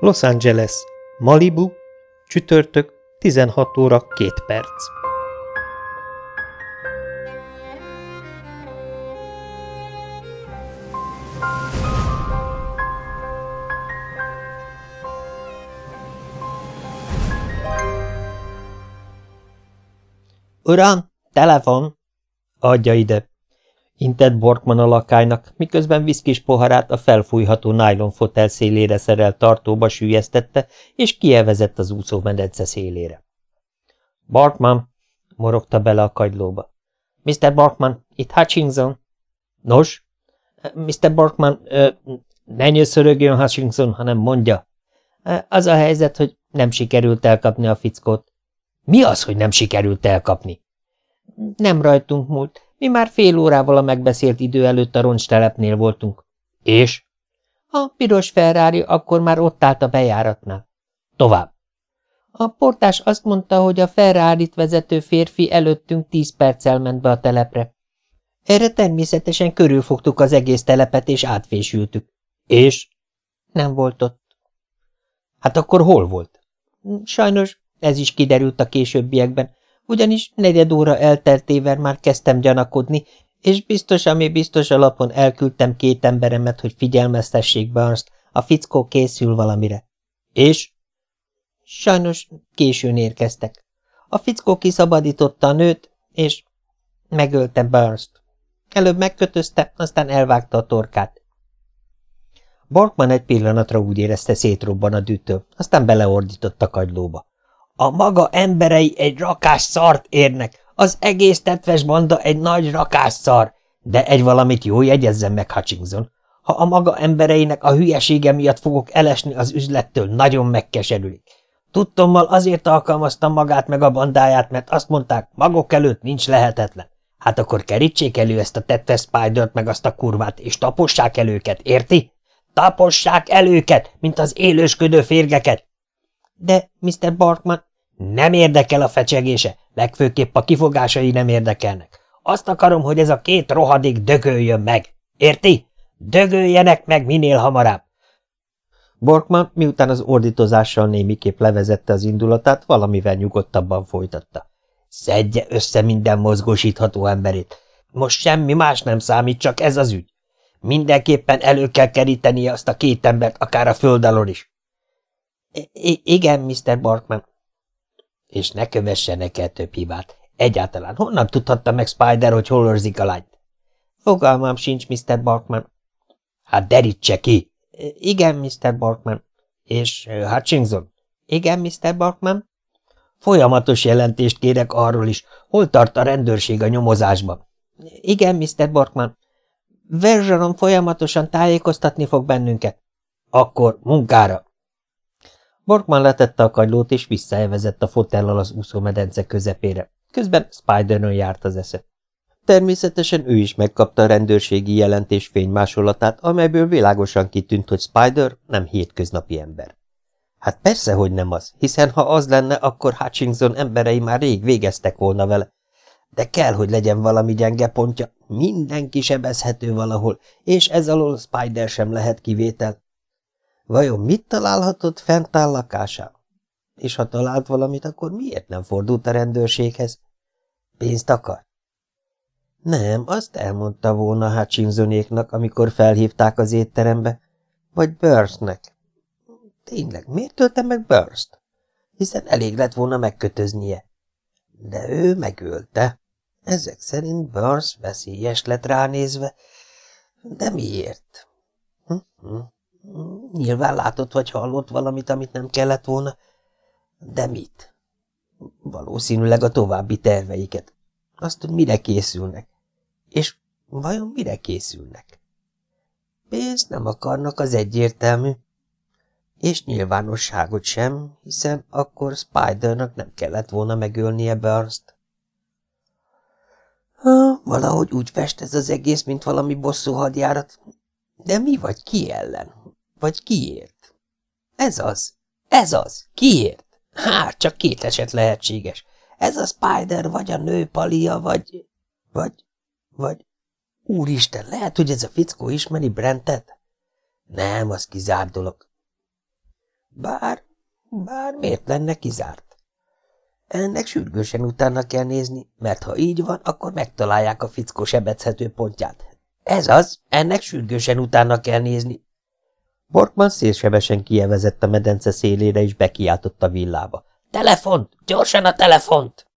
Los Angeles, Malibu, csütörtök, 16 óra 2 perc. Uram, telefon! Adja ide! Intett Borkman a lakálynak, miközben viszkis poharát a felfújható nájlon fotel szélére szerelt tartóba sűjesztette, és kievezett az úszómedence szélére. Barkman, morogta bele a kagylóba. Mr. Barkman, itt Hutchinson. Nos? Mr. Barkman, ö, ne nyöszörögjön Hutchinson, hanem mondja. Az a helyzet, hogy nem sikerült elkapni a fickót. Mi az, hogy nem sikerült elkapni? Nem rajtunk múlt. Mi már fél órával a megbeszélt idő előtt a roncstelepnél voltunk. És? A piros Ferrari akkor már ott állt a bejáratnál. Tovább. A portás azt mondta, hogy a ferrari vezető férfi előttünk tíz perccel ment be a telepre. Erre természetesen körülfogtuk az egész telepet, és átfésültük. És? Nem volt ott. Hát akkor hol volt? Sajnos ez is kiderült a későbbiekben, ugyanis negyed óra elteltével már kezdtem gyanakodni, és biztos, ami biztos alapon elküldtem két emberemet, hogy figyelmeztessék Barnes-t, a fickó készül valamire. És? Sajnos későn érkeztek. A fickó kiszabadította a nőt, és megölte Barnes-t. Előbb megkötözte, aztán elvágta a torkát. Borkman egy pillanatra úgy érezte szétrobban a dűtől, aztán beleordított a kagylóba. A maga emberei egy rakás szart érnek, az egész tetves banda egy nagy rakás szar, de egy valamit jó jegyezzen meg Hutchinson. Ha a maga embereinek a hülyesége miatt fogok elesni az üzlettől, nagyon megkeserülik. Tudtommal azért alkalmaztam magát meg a bandáját, mert azt mondták, magok előtt nincs lehetetlen. Hát akkor kerítsék elő ezt a tetves spider meg azt a kurvát, és tapossák el őket, érti? Tapossák el őket, mint az élősködő férgeket! De, Mr. Barkman, nem érdekel a fecsegése, legfőképp a kifogásai nem érdekelnek. Azt akarom, hogy ez a két rohadék dögöljön meg. Érti? Dögöljenek meg minél hamarabb. Borkman, miután az ordítozással némiképp levezette az indulatát, valamivel nyugodtabban folytatta. Szedje össze minden mozgósítható emberét. Most semmi más nem számít, csak ez az ügy. Mindenképpen elő kell kerítenie azt a két embert, akár a föld alól is. I igen, Mr. Barkman. És ne kövessenek el több hibát. Egyáltalán honnan tudhatta meg Spider, hogy hol őrzik a lányt? Fogalmam sincs, Mr. Barkman. Hát derítse ki! Igen, Mr. Barkman. És Hutchinson? Igen, Mr. Barkman. Folyamatos jelentést kérek arról is, hol tart a rendőrség a nyomozásban. Igen, Mr. Barkman. Verzsaron folyamatosan tájékoztatni fog bennünket. Akkor munkára! Borkman letette a kagylót, és visszaevezett a fotellal az úszómedence közepére. Közben Spider-ön járt az esze. Természetesen ő is megkapta a rendőrségi jelentés fénymásolatát, amelyből világosan kitűnt, hogy Spider nem hétköznapi ember. Hát persze, hogy nem az, hiszen ha az lenne, akkor Hutchinson emberei már rég végeztek volna vele. De kell, hogy legyen valami gyenge pontja, mindenki sebezhető valahol, és ez alól Spider sem lehet kivétel. Vajon mit találhatott fent áll lakásán? És ha talált valamit, akkor miért nem fordult a rendőrséghez? Pénzt akar? Nem, azt elmondta volna Hutchinsonéknak, amikor felhívták az étterembe. Vagy Burstnek. Tényleg, miért tölte meg Burst? Hiszen elég lett volna megkötöznie. De ő megölte. Ezek szerint Burst veszélyes lett ránézve. De miért? Hm -hm. Nyilván látott vagy hallott valamit, amit nem kellett volna. De mit? Valószínűleg a további terveiket. Azt, hogy mire készülnek. És vajon mire készülnek? Pénzt nem akarnak, az egyértelmű. És nyilvánosságot sem, hiszen akkor Spidernak nem kellett volna megölnie Burst. Ha, valahogy úgy fest ez az egész, mint valami bosszú hadjárat. De mi vagy ki ellen? Vagy kiért? Ez az, ez az, kiért? Hát, csak két eset lehetséges. Ez a Spider, vagy a nő palia, vagy... vagy... vagy... Úristen, lehet, hogy ez a fickó ismeri Brentet? Nem, az kizárt dolog. Bár, bár miért lenne kizárt? Ennek sürgősen utána kell nézni, mert ha így van, akkor megtalálják a fickó sebezhető pontját. Ez az, ennek sürgősen utána kell nézni. Borkman szélsebesen kievezett a medence szélére, és bekiáltott a villába. – Telefont! Gyorsan a telefont!